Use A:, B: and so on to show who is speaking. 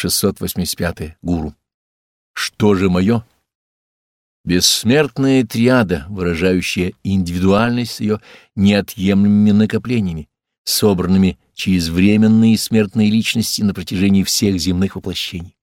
A: 685. Гуру. Что же мое? Бессмертная триада, выражающая индивидуальность с ее неотъемлемыми накоплениями, собранными через временные смертные личности на протяжении всех земных воплощений.